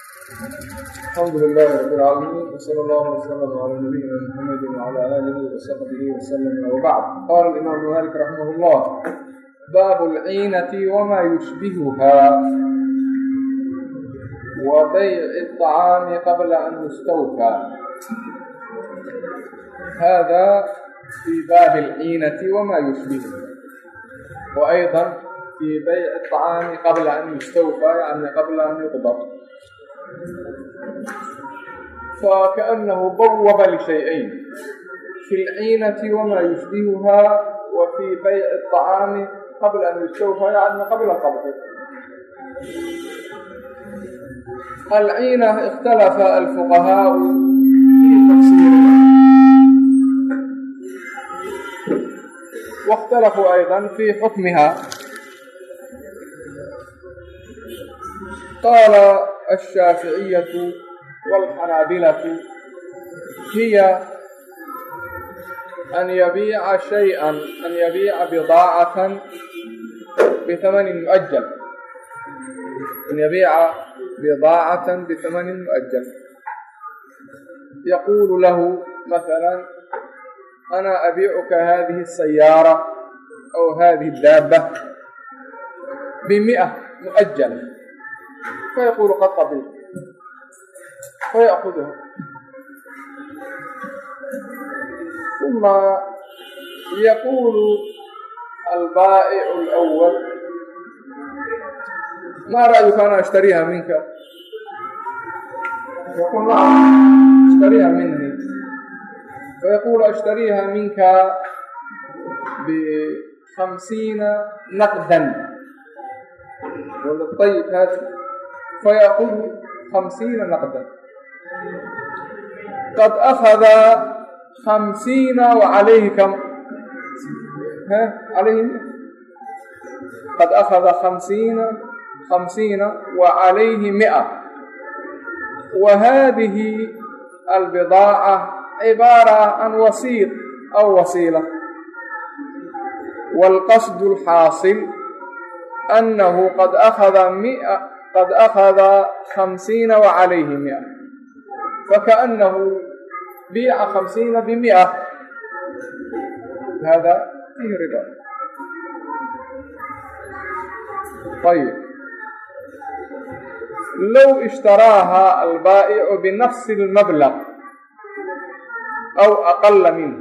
الحمد لله رب العالمين وصلى الله وسلم على نبينا محمد وعلى اله وصحبه وسلم وبعد قال الامام مالك رحمه الله باب العينة وما يشبهها وبيع الطعام قبل أن يستوفى هذا في باب العينة وما يشبهها وأيضا في بيع الطعام قبل أن يستوفى يعني قبل أن يقبض فكأنه بوب لشيئين في العينة وما يشبهها وفي بيع الطعام قبل أن يستوفى يعني قبل قبضه العينة اختلف الفقهاء في تفسيرها واختلفوا أيضا في حكمها قال alshaaficiyatu wاlxanaabilatu hiya an yabiica shayئan an yabiica bidaacatan bihamanin muajal an yabiica bidaacatan bihamanin muajal yaquulu lahu maala ana abiicuka hadihi الsayaara aw hadihi daaba bimia muajala fayaqulu qad qabil fayakuduhu uma yaqulu albaa'icu alwal ma ra'yuka an ashtariha minka yaqul naam ashtariha minni fayaqulu ashtariha minka بخمسين نقدا. وللطيب هذه fayaqul hamsiina naqdan qad akhada hamsiina wacalayhi kam alayhi qad akhada hamsiina hamsiina wacalayhi mia wa hadihi albidaaca cibaara can wasiiq aw wasiila waalqasdu alxaasil annahu qad akhada mia qad akhada hamsiina wa calayhi mia fakaأnnahu biica hamsiina bimia hada fihi rida ayb low ishtaraaha albaa'icu binafsi اlmablaq aw aqala minh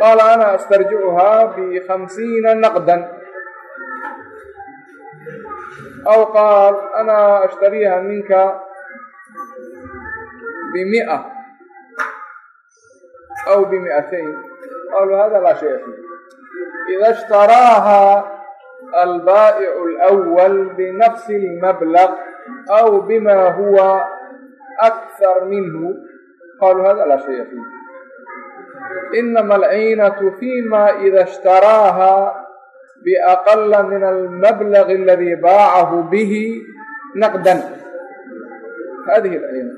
qaala ana astarjicuhaa bihamsiina naqda أنا أسترجعها بخمسين نقدا أو قال أنا أشتريها منك بمئة أو بمئتين قالوا هذا لا شيء فيه إذا اشتراها البائع الأول بنفس المبلغ أو بما هو أكثر منه قالوا هذا لا شيء فيه إنما biaqala min almablagi aladii baacahu bihi naqdan hadihi alayma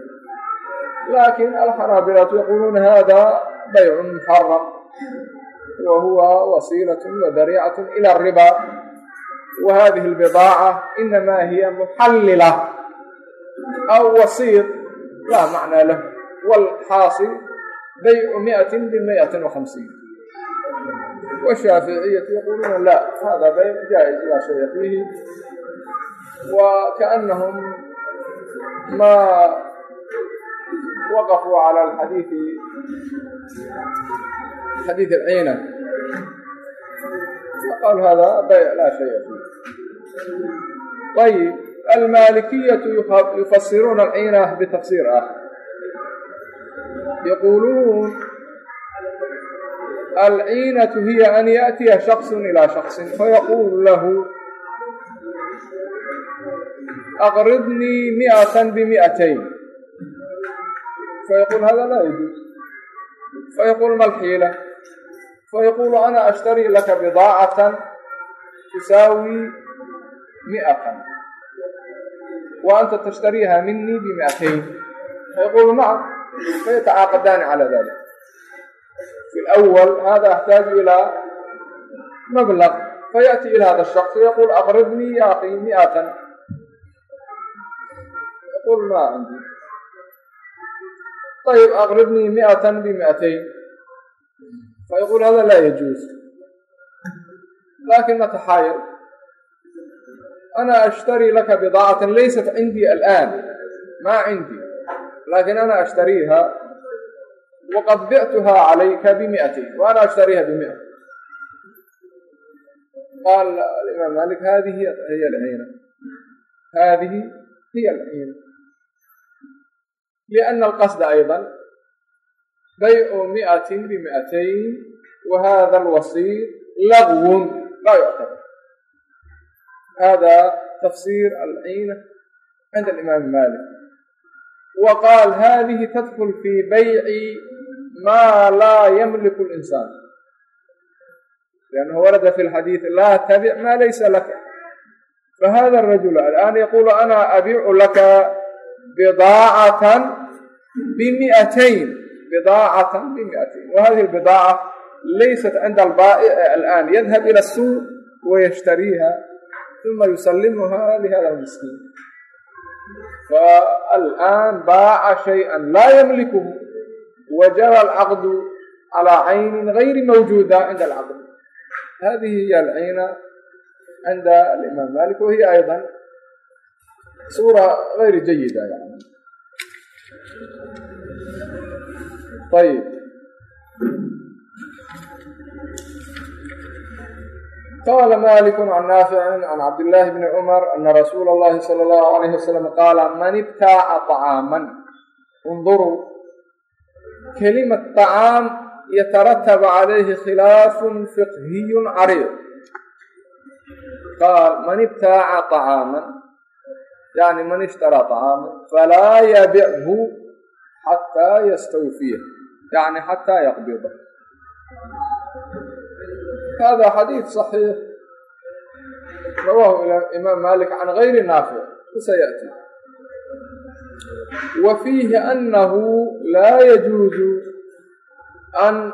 laakiin alxanaabilatu yaquuluuna hada baycun muxaram wa huwa wasiilat wa dariicat ila ariba wa hadihi albidaaca inamaa hiya muxallila aw wasiid laa macnaa lah walxaasil baycu miati bimiati wa hamsiin والشافعية يقولون لا هذا بيع جائز لا شيء فيه وكأنهم ما وقفوا على الحديث حديث العينة وقال هذا بيع لا شيء فيه طيب المالكية يفسرون العينة بتفسير آخر يقولون alciinatu hiya an yaأtiya shaksu ilaa shaksin fayaquulu lahu aqridnii miatan bimiatayn fayaquul hada laa yajuuz fayaquul malxiila fayaquulu ana ashtarii laka bidaacatan tusaawi miatan wa anta tashtariiha minii bimiatayn fayaquulu nacam fayatacaaqadaani calaa dalik في الأول هذا أحتاج إلى مبلغ فيأتي إلى هذا الشخص يقول أقرضني يا أخي مئة يقول ما عندي طيب أقرضني مئة بمئتين فيقول هذا لا يجوز لكن نتحايل أنا أشتري لك بضاعة ليست عندي الآن ما عندي لكن أنا أشتريها waqad bictuha calayka bimiatayn wa ana ashtariiha bimia qaal alimaam malik hadihi hiy alciina hadihi hiy alciina liana alqasda ayضa baycu miatin bimiatayn wa hada alwasiir lagwun laa yuctabar hada tafsir alciina cinda alimaam malik wa qaal hadihi tadkul fi ما لا يملك الإنسان لأنه ورد في الحديث لا تبع ما ليس لك فهذا الرجل الآن يقول أنا أبيع لك بضاعة بمئتين بضاعة بمئتين وهذه البضاعة ليست عند البائع الآن يذهب إلى السوق ويشتريها ثم يسلمها لهذا المسكين فالآن باع شيئا لا يملكه وجرى العقد على عين غير موجودة عند العقد hadihi hiy alciina cinda alimaam malik wahiya ayضa suura غayri jayida yani ayb qala malik can naafici can cabdillaahi bni cumar ana rasuula اllahi salى اllahu alayh wasalam qaala man ibtaaca طacaaman اnduruu kelimat طacaam yataratab calayhi khilaafun fiqhiyun cariiq qaal man ibtaaca طacaaman yani man ishtaraa طacaaman falaa yabichu xataa yastawfiya yani xataa yaqbida hada xadiid صaxiix rawahu imaam malik can gayri naafic sayأti wa fiihi anahu laa yajuuzu an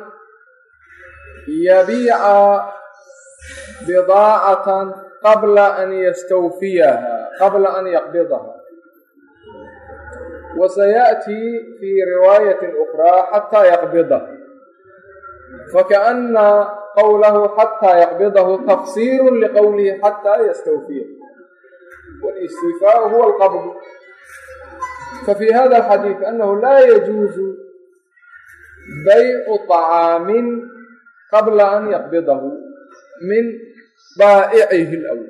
yabiica bidaacatan qabla an yastawfiyaha qabla an yaqbidaha وسيأتي في رواية أخرى حتى يقبضه فكأن قوله حتى يقبضه تفسير لقوله حتى يستوفيه والاستيفاء هو القبض fafii hada alxadiid anahu laa yajuusu baycu طacaamin qabla an yaqbidahu min baa'icihi اlأwl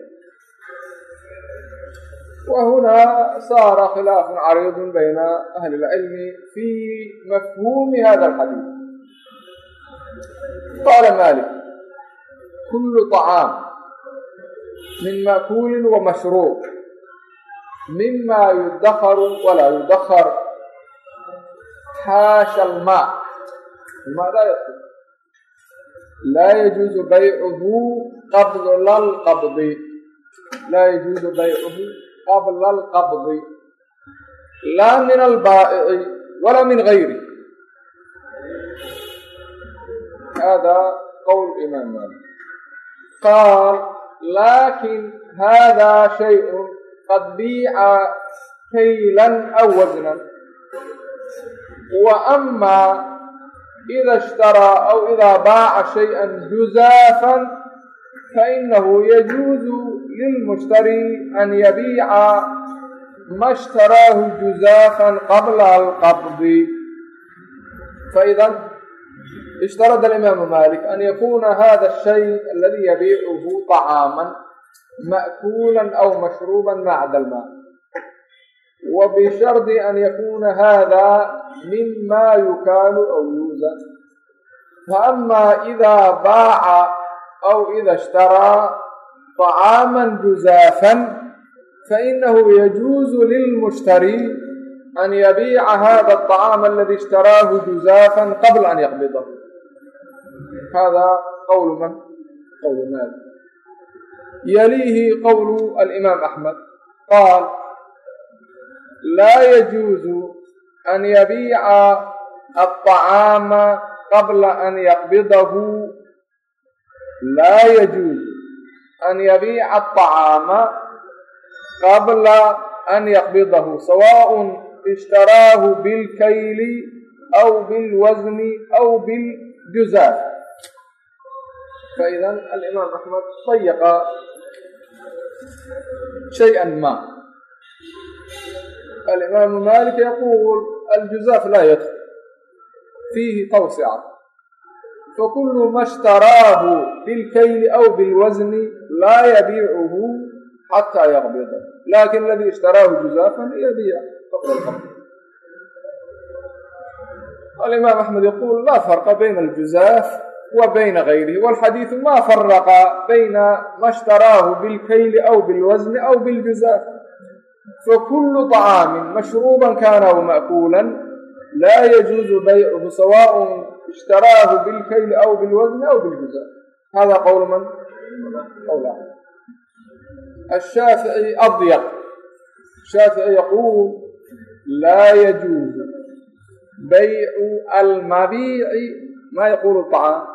وهنا صار خلاف عريض بين أهل العلم في مفهوم هذا الحديث. قال مالك كل طعام من مأكول ومشروب mima yudakaru walaa yudakar xaasha almaa laa yadkul laa yajuuzu baycuhu qabla alqabdi laa yajuuzu baycuhu qabla alqabdi laa min albaa'ici walaa min gayri hada qowl imaam maalik qaal laakin hada shayءun qad biica kaylan aw wasnan wa ama إida اshtaraa aw idaa baaca shayئa juzaafan fainahu yajuuzu lilmushtari an yabiica ma اshtaraahu juzaafan qabla alqabdi faإida ishtarada alimaamu malik an yakuna hada الshay aladi yabiicuhu طacaama ma'kuulan aw mashruuban macda almaa wa bishardi an yakuuna hada mima yukaalu aw yuuzan faama idaa baaca aw ida ishtaraa طacaaman juzaafan fainahu yajuuzu lilmushtari an yabiica hada الطacaam aladi ishtaraahu juzaafan qabla an yaqbidahu hada qwl man qwl maali yaliihi qowlu alimaam axmed qaal laa yajuuzu an yabiica aلطacaama qabla an yaqbidahu laa yajuuzu an yabiica aلطacaama qabla an yaqbidahu sawaaء ishtaraahu bilkayli aw bilwasni aw biljuzaaf faidan alimaam axmed dayaqa shayئa ma alimaamu malik yaquul aljuzaaf laa yadkul fiihi tawsica fakulu ma ishtaraahu bilkayli aw bilwasni laa yabiicuhu xataa yaqbida laakiin aladii ishtaraahu juzaafan yabiic alimaam axmed yaquul laa farqa bayna aljuzaaf wa bayna gayrihi walxadiidu ma faraqa bayna ma ishtaraahu bilkayli aw bilwasni aw biljuzaaf fakulu طacaamin mashruuban kana aw ma'kuulan laa yajuuzu baycuhu sawaء ishtaraahu bilkayli aw bilwasni aw biljuzaaf hada qowl man qowl الshaafiعي adyq shaafiعي yaquul laa yajuuzu baycu almabiici ma yaqulu طacaam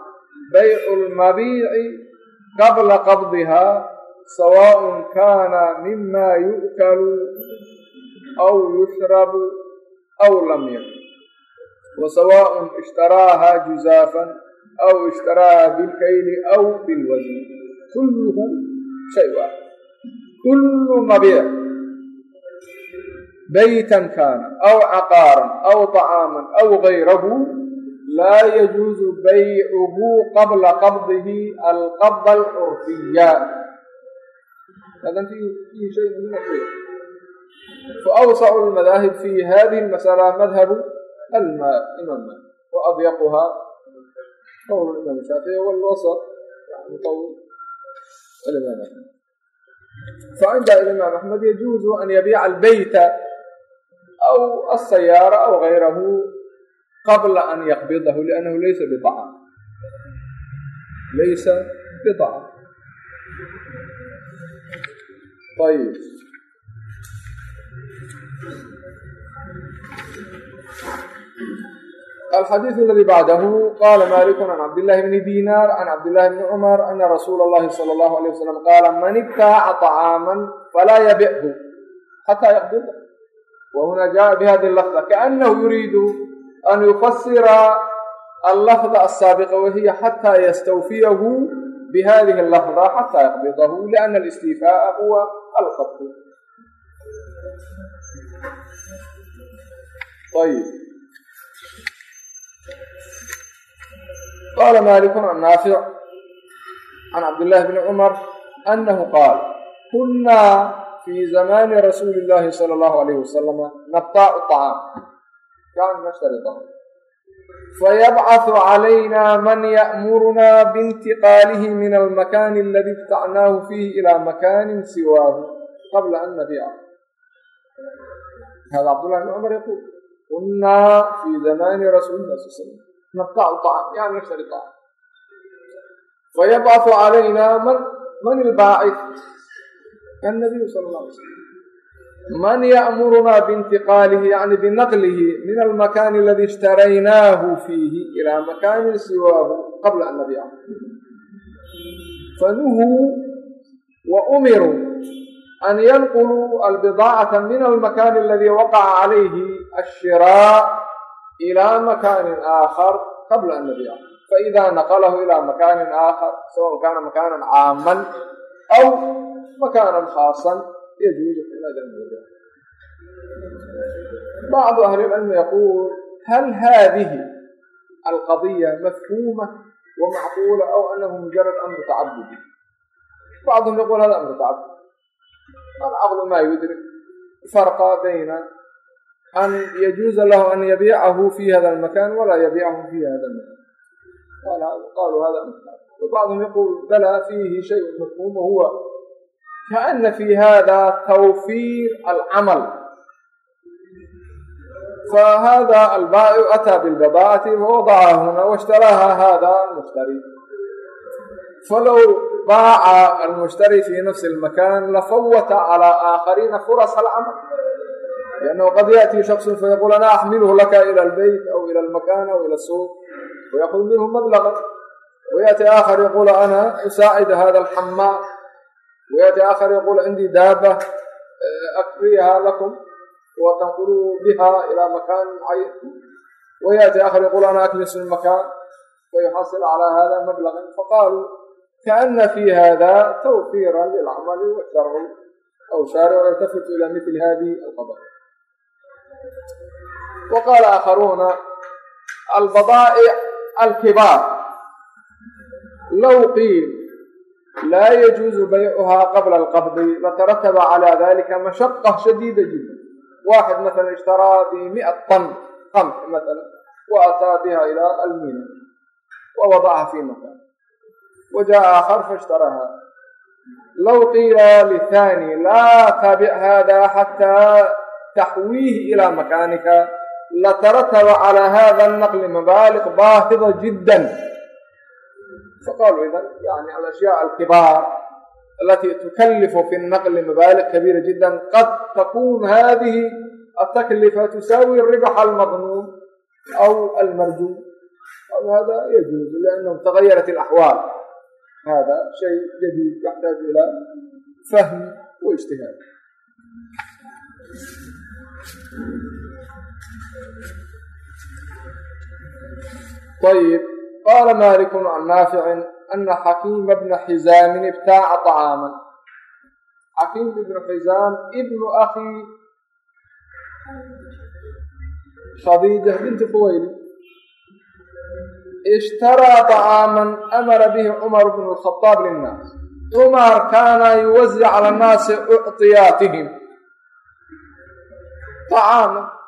baycu lmabiici qabla qabdihaa sawaaءn kaana mima yu'kalu aw yushrabu aw lam yakun. Wasawaaءn ishtaraaha juzaafan aw ishtaraaha bilkayli aw bilwasn kulluhu shay waa kullu mabiic. Baytan kaana aw caqaaran aw طacaaman aw gayrahu laa yajuuzu baycuhu qabla qabdihi alqabda alcurfiya faawsacu lmadaahib fi hadihi lmasala madhabu imaam malik waadyaquha qowl imaam shaafici walwasط yani qowl alimaam axmed facinda alimaam axmed yajuuzu an yabiica albeyta aw alsayaara aw gayrahu qabla an yaqbidahu liannahu laysa bidaca laysa bidaca ayib الxadيiث اladي bعdah qala malik عan cabdالlahi bni dinar عan cabdالlahi bni cmr ana rasuul اllahi slى اllahu عalيه wasalam qaala man ibtaca طcaama fala yabchu xatى yaqbida whuna jaءa bihadi lafظة kaأnahu yuriidu an yufasira allafda asaabiqa wahiya xataa yastawfiyahu bihadihi allafda xataa yaqbidahu liana alistiifaaa huwa alqabdu ayb qaala maalikun can naafic can cabdillahi bni cumar anahu qaal kunna fii zamaani rasuuli illahi sala allahu alayh wasalama nabtaacu acaam يعني نشترط فيبعث علينا من يأمرنا بانتقاله من المكان الذي ابتعناه فيه إلى مكان سواه قبل أن نبيعه هذا عبد الله بن عمر يقول كنا في زمان رسول الله صلى الله عليه وسلم نبتاع الطعام يعني نشتري الطعام فيبعث علينا من من الباعث النبي صلى الله عليه وسلم man ya'muruna biintiqaalihi yani binaqlihi min almakani aladi ishtaraynahu fiihi ilaa makanin siwaahu qabla an nabiica fanuhuu wa umiruu an yanquluu albidaacata min almakani aladi waqaca calayhi ashiraa ilaa makanin aakhar qabla an nabiica faida naqlahu ila makanin aakhar sawaءn kana makanan caaman aw makanan khaasan yajuuzu bacdu ahli lcilmi yaquul hal hadihi alqadiya mafhuma wamacquula aw anahu mujarad amru tacabudi bacduhum yaqul hada amru tacabud alcaqlu ma yudrik farqa bayna an yajuuza lahu an yabiicahu fi hada almakan walaa yabiicahu fi hada almakan qaluu hada bacduhum yaqul bala fiihi shay mafhum wahuwa kaana fi hada tawfiir alcamal فهذا البائع أتى بالبضاعة ووضعها هنا واشتراها هذا المشتري فلو باع المشتري في نفس المكان لفوت على آخرين فرص العمل لأنه قد يأتي شخص فيقول أنا أحمله لك إلى البيت أو إلى المكان أو إلى السوق ويأخذ منه مبلغا ويأتي آخر يقول أنا أساعد هذا riwaayati aakhar yaqul cindii daaba akriha lakum wa tanquluu biha ilaa makan mucayan wayaati akhar yaqul ana akmis min makan fayuxasil calaa hada mablaqan faqaaluu kaana fi hada tawfiira lilcamali washarci aw shaaricu yaltafitu ila mithli hadihi alqadaya وقال آخرون البضائع الكبار لو قيل laa yajuuzu baycuhaa qabla alqabdi latarataba calaa dalika mashaqa shadiida jidda waaxid maala ishtaraa bimiat tan qamx maala wa ataa biha ilaa almina wa wadacaha fi makan wa jaa aakhar faishtaraha low qiila lithani laa taabic hada xataa taxwiihi ilaa makaanika latarataba calaa hada naqli mabaaliq baahida jiddan faqaaluu idan yani alashyaa alkibaar alati tukalifu fi naqli mabaaliq kabiira jiddan qad takun hadihi ataklifa tusaawi ribax almadmuum aw almarjuum hada yajuuzu liannahum tagayarat alaxwaal hada shay jadiid yaxtaaju ilaa fahmi wa ijtihaad ayib qala maliku can naaficin ana xakiima bna xizaamin ibtaaca طacaaman xakiim ibnu xizaam ibnu akii khadiija binti khuweyli ishtaraa طacaaman amara bihi cumar bn khadaab linnaas cumar kaana yuwasic cala nnaasi uctiyaatihim acaama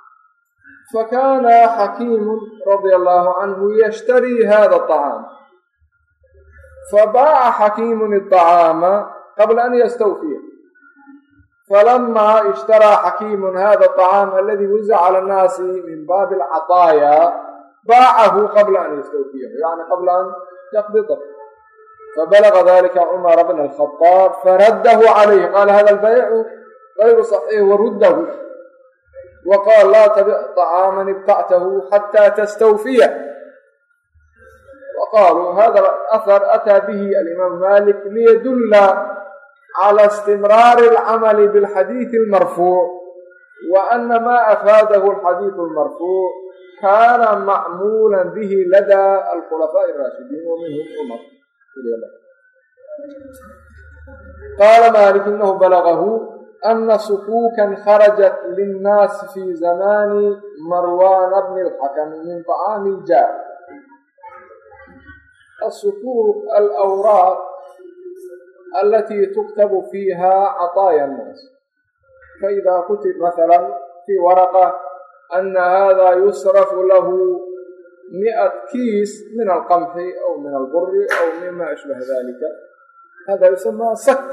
fakaana xakiimu radia allaahu canhu yashtarii hada acaam fabaaca xakiimun iطacaama qabla an yastawfiya falamaa ishtaraa xakiimun hada aطacaam aladi wazaca ala nnaasi min baabi alcataaya baacahu qabla an yastawfiya yani qabla an yaqbida fabalaga dalika cumara bna alkhadaab faraddahu calayh qaala hada albaycu gayru saxiix warudahu waqaal laa tabic طacaaman ibtactahu xataa tastawfiya waqaaluu hada ahar ataa bihi alimaam malik liyadulla cala istimraari alcamali biاlxadiidi اlmarfuuc wa ana maa afaadahu alxadiidu اlmarfuuc kaana macmuula bihi ladaa alkhulafaaء اraashidiin waminhum cumar qaala malik inahu balagahu أن سكوكا خرجت للناس في زمان مروان بن الحكم من طعام الجار السكوك الأوراق التي تكتب فيها عطايا الناس فإذا كتب مثلا في ورقة أن هذا يصرف له مئة كيس من القمح أو من البر أو مما أشبه ذلك هذا يسمى سك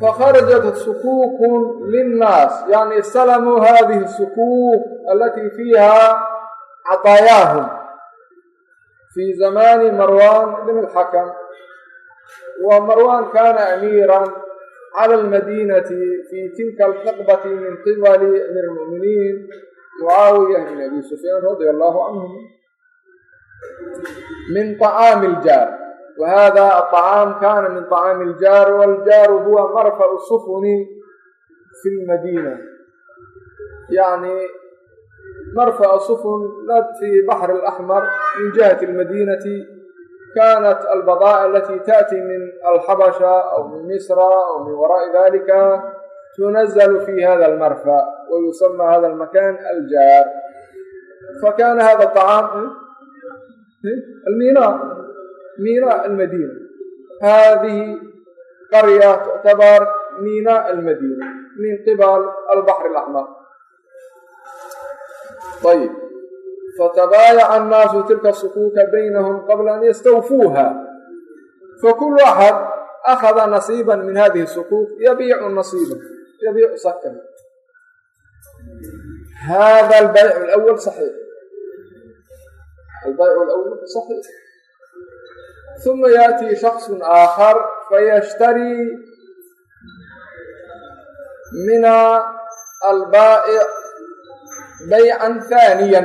fakharajat sukuukun linnaas yani salamuu hadihi sukuuk alatii fiiha cطaayaahum fii zamani marwan bn اlxakam wa marwan kana amiira clى اlmadinati fi tilka alxaqbati min qibali amir اlmuminiin mucaawiya bn abi sufyaan radi allahu canhum min طacaami اljaar وهذا الطعام كان من طعام الجار والجار هو مرفع السفن في المدينة يعني مرفع الsفن في بحر الأحمر من جهة المدينة كانت البضاء التي تأتي من الحبشة أو من مصر أو من وراء ذلك تنزل في هذا المرفع ويسمى هذا المكان الجار فكان هذا الطعام الميnاء miinaa almadiina hadihi qarya tuctabar miinaa almadiina min qibal albaxr alaxmar ayib fatabaayaca annaasu tilka sukuuka baynahum qabla an yastawfuuha fakulu axad akhada nasiiba min hadihi sukuuk yabiicu nasiiba yabiicu sakan hada albayc alawal saxiix albayc alawal saxiix uma yaأtii shakص aakhar fayashtarii min albaa'ic bayca ثaaniya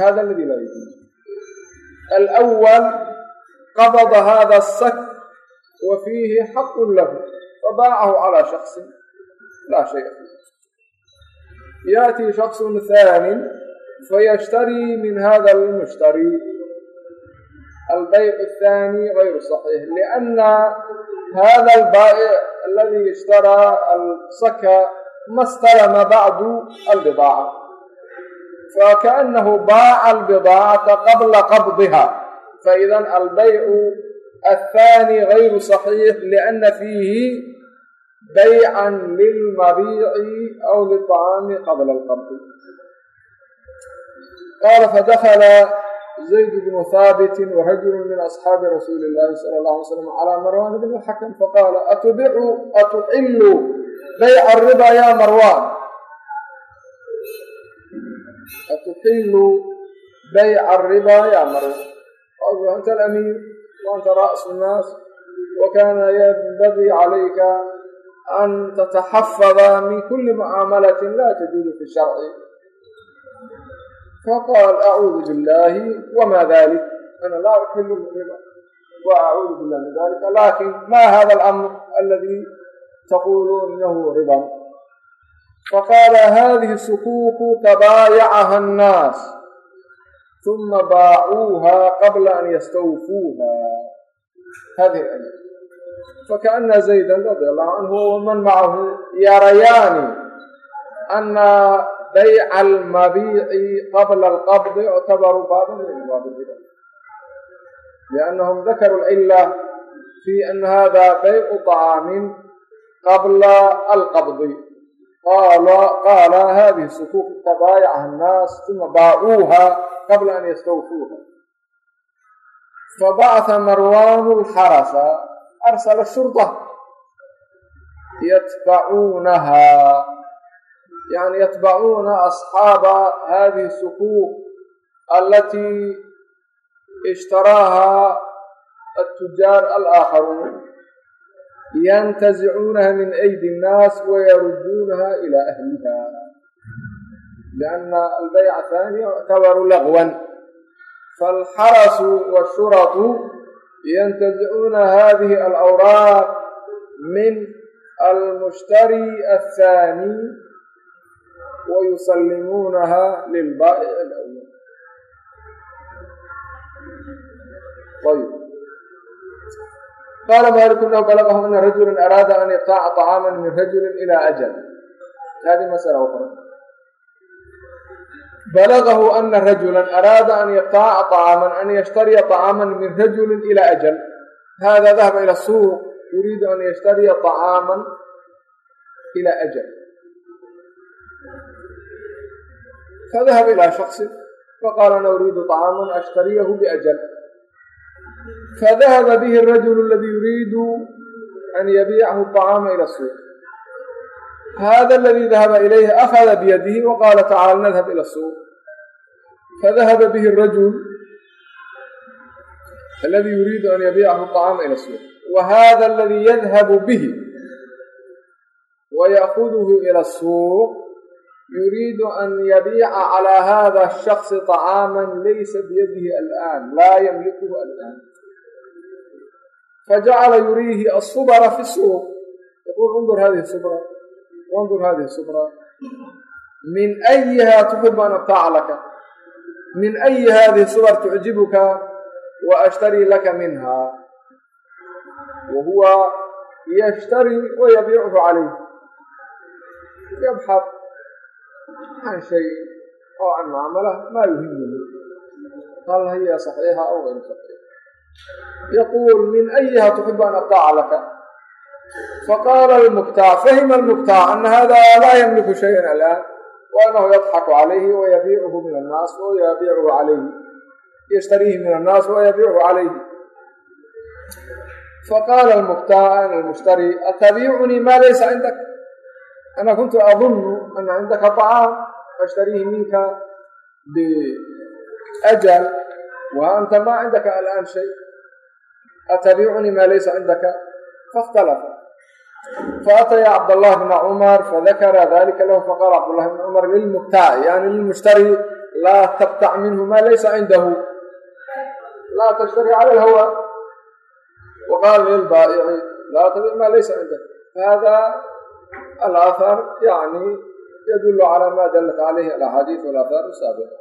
hada ladi la alأwal qabda hada الsak wa fiihi xaq lahu fabaacahu calى shaksi laa shaya yaأtii shakص ثaani fayashtarii min hada اlmushtari albayc الثanي غayr صaxiix لأna hada اlbaa'ic aladi ishtaraa alsaka ma اstalama bacdu albidaaca fakaأnahu baaca اlbidaacata qabla qabdiha faإida albaycu الثanي غayru صaxiix لأna fiihi bayca lilmabiici aw liطacaami qabla اlqabdi qaala fadakla zayd bnu haabiti warajulu min asxaabi rasuuli اllahi sala اllahu alay slam calaa marwan bni xakam faqaala atubixu atuxilu bayca ribaa ya marwan atuxilu bayca ribaa ya marwan qalu anta alamiir waanta ra'su nnaas wakaana yanbagii calayka an tataxafada min kuli mucaamalatin la tajuudu fi sharci faqaal acuudu billahi wama dalik ana laa uxilu riba wa acuudu billahi min dalika laakiin ma hada alamr aladi taquluun inahu riban faqaala hadihi sukuuku tabaayacaha annaas uma baacuuha qabla an yastawfuuha hadihi ayat fakaana zayda radi allahu canhu waman macahu yarayaani ana bayca almabiici qabla alqabdi yuctabaru baaban min abwaab riba liannahum dakaru lcila fi ana hada baycu طacaamin qabla alqabdi qaala hadihi sukuuk tabaayacaha annaas uma baacuuha qabla an yastawfuuha fabacثa marwaanu lxarasa arsala shurda yatbacuunaha yani yatbacuuna asxaaba hadihi sukuuq alatii ishtaraaha atujaar alaakharuun yantazicuunaha min aydi nnaas wayarudduunaha ila ahliha lianna albayca thani yuctabaru lagwan faalxarasu washuratu yantazicuuna hadihi alawraaq min almushtari athani wayusalimuunaha lilbaa'ic alawal ayb qaala maliku lahu balagahu ana rajula araada an yaqtaca طacaama min rajuli ila ajal hadi masala ukra balagahu ana rajula araada an yaqtaca طacaama an yashtariya طacaama min rajuli ila ajal hada dahaba ila suuq yuriidu an yashtariya طacaama ila ajal fadahaba ilaa shaksin faqaala ana uriidu طacaaman ashtariyahu biajal fadahaba bihi arajulu aladii yuriidu an yabiicahu aطacaama ila suuq hada aladii dahaba ilayhi akhada biyadihi waqaala tacaala nadhab ila suuq fadahaba bihi arajul aladii yuriidu an yabiicahu aطacaama ila suuq wa hada aladii yadhabu bihi wa yaakuduhu ila suuq yuriidu an yabiica calaa hada shaksi طacaama laysa biyadihi alآan laa ymlikuhu alآan fajacala yuriihi asubra fi suuq yaqul undur hadihi subra undur hadihi subra min أyiha tuxibu an abtaca laka min أyi hadihi subr tucjibuka wa ashtarii laka minha wa huwa yashtari wa yabiichu calayh yabxar shayin oo can mucaamala maa yuhimuni hal hiya saxiixa aw gayru saxiix yaquul min ayiha tuxibu an abtaca laka? Faqaala almuktaac fahima almuktaac ana hada laa yamliku shayan alaan waanahu yadxaku calayhi wayabiicuhu min annaas wayabiicuhu calayhi. Yashtariihi min annaas wayabiicuhu calayhi. Faqaala almuktaac almushtari atabiicunii maa laysa cindak أنا كنت أظن أن عندك طعام أشتريه منك بأجل وأنت ما عندك الآن شيء أتبيعني ما ليس عندك فاختلف فأتى يا عبد الله بن عمر فذكر ذلك له فقال عبد الله بن عمر للمبتاع يعني للمشتري لا تبتع منه ما ليس عنده لا تشتري على الهوى وقال للبائع لا تبيع ما ليس عنده فهذا الآثار يعني يدل على ما دلت عليه الأحاديث والآثار السابقة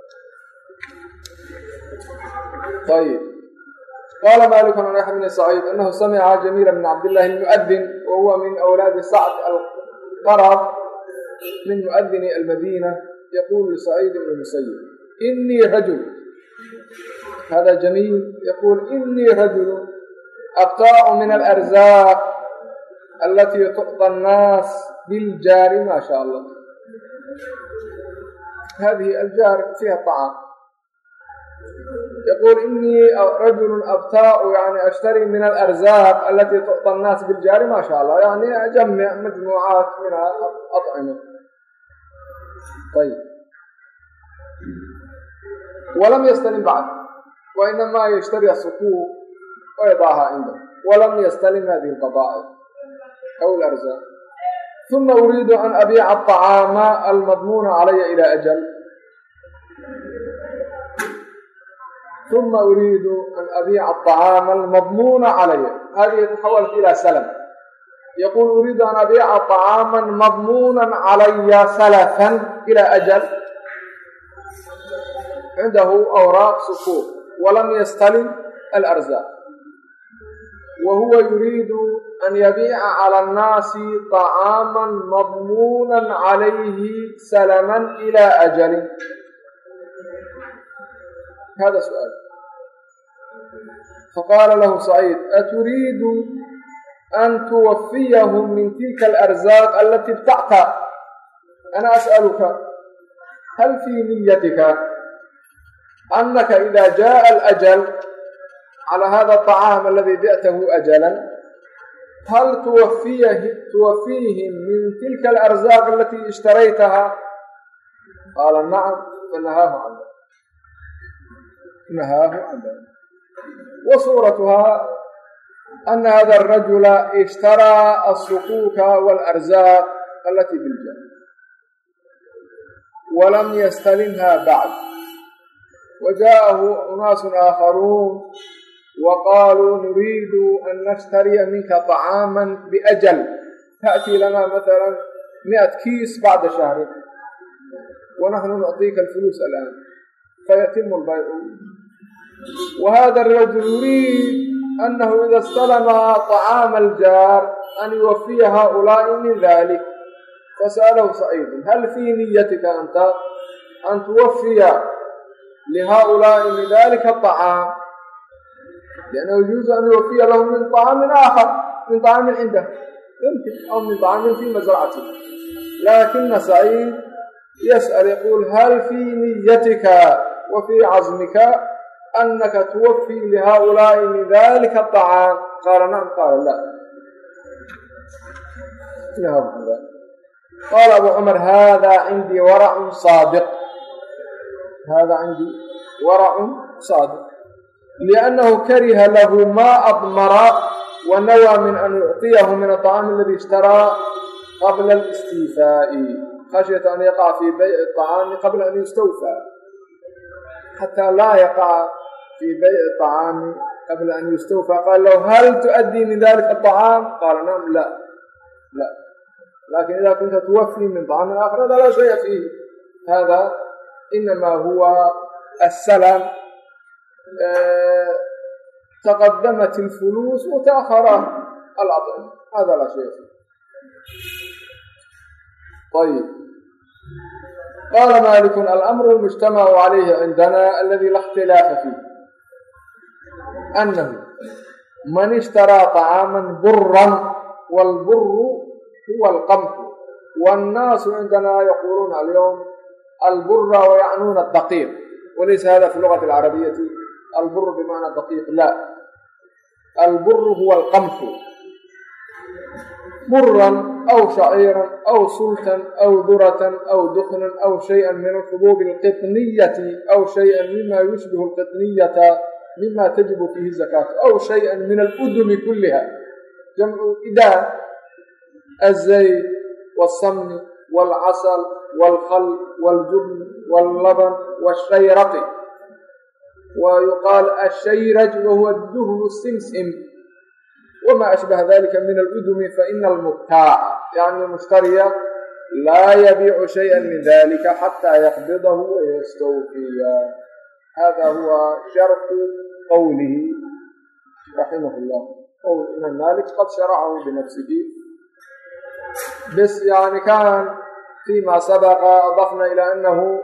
طيب قال مالك عن يحيى بن سعيد انه سمع جميلا من عبد الله المؤذن وهو من اولاد سعد القرض من مؤذن المدينه يقول لسعيد بن المسيب اني رجل هذا جميل يقول اني رجل اقطاع من الارزاق التي تعطى الناس biljaari ma sha allah hadihi aljaar fiha طacam yaqul inii rajulu abtaacu yani ashtari min alarzaq alati tucطى annaas biljaari ma sha allah yani ajamic majmuucaat minha aطcima ayb walam yastalim bacd wainamaa yashtari asukuuk wayadaaha cinda walam yastalim hadihi alqadaa'ic aw alarzaq uma uriidu an abiica aطacaama almadmuuna calaya ila ajal uma uriidu an abiica aطacaama almadmuuna calaya hadihi yataxawaltu ila salam yaqul uriidu an abiica طacaama madmuuna calaya salafan ila ajal cindahu awraaq sukuur walam yastalim alarzaq wa huwa yuriidu an yabiica cala annaasi طacaama madmuuna calayhi salaman ila ajalin hada su'aal faqaala lahu saciid aturiidu an tuwafiyahum min tilka alarzaq alati ibtacta ana as'aluka hal fii niyatika anaka ida jaءa alajal cala hada aطacaam aladi bi'tahu ajalan hal tuwafiihim min tilka alarzaq alati ishtaraytaha qaala nacam fanahaahu can nahaahu can dalik wa suuratuhaa ana hada arajula ishtaraa alsuquuka waalarzaaq alati biljan walam yastalimha bacd wajaaءahu unaasu aakharuun wa qaaluu nuriidu an nashtariya minka طacaaman biajal ta'tii lanaa maala miat kiis bacda shahrin wanaxnu nucطiika alfuluus alaan fayatimu lbaycu wahada arajul yuriid anahu ida istalama طacaama aljaar an yuwafiya haؤulaa'i min dalik fasa'alahu saciidun hal fii niyatika anta an tuwafiya lihaؤulaa'i min dalika طacaam liannahu yajuuzu an yuwafiya lahu min طacaamin aakhar min طacaamin cindah yumkin aw min طacaamin fii masracati laakina saciid yasأal yaquul hal fii niyatika wa fii cazmika anaka tuwafi lihaaulaa'i min dalika طacaam qaala nacam qaala la qaala abu cumar hada cindii waracun saadiq hada cindii waracun saadiq liannahu kariha lahu maa admara wa nawaa min an yuctiyahu min alطacaami aladii ishtaraa qabla alistiifaa'i khashyata an yaqaca fii bayci aطacaami qabla an yustawfaa xataa laa yaqaca fii bayci aطacaami qabla an yustawfaa qaala lahu hal tuؤaddii min dalika aطacaam qaala naam la la laakiin ida kunta tuwafii min طacaami aakhar hada laa shaya fiih hada inamaa huwa asalaam taqadamat alfuluus wataakhara alacima hada laa shay ayb qala maliku alamru mujtamcu calayhi cindana aladi la اkhtilaafa fiih anahu man ishtaraa طacaaman buran wاlburu huwa alqamtu wاnnaasu cindana yaquluuna alyowm albura wayacnuuna daqiiq walaysa hada fi lugati اlcarabiyati alburu bimacnaa daqiiq la. Alburu huwa alqamfu buran aw shaciiran aw sultan aw duratan aw duknan aw shayئan min alxubuubi alqitniyati aw shayئan mima yushbihu alqitniyata mima tajibu fiihi zakaatu aw shayئan min aludumi kulliha. Jamcu idaa azayd wاsamni wاlcasal wاlkhal wاljubn wاllaban wاshayraqi والشيرق ويقال الشيرج وهو الدهن السمسم wma ashbaha dalika min aludumi faina almubtaaca yani almushtariya laa yabiicu shayئa min dalika xataa yaqbidahu wayastawfiya hada huwa sharxu qowlihi raximah llah qowl imaam malik qad sharacahu binafsihi bs yani kan fima sabaqa adafna ila anahu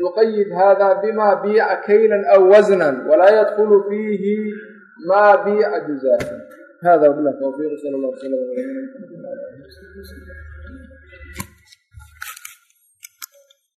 yuqayid hada bima biica kayla aw wasna walaa yadkulu fiihi ma biica juzaafa hada wbilah tawfiq sal allah slam ala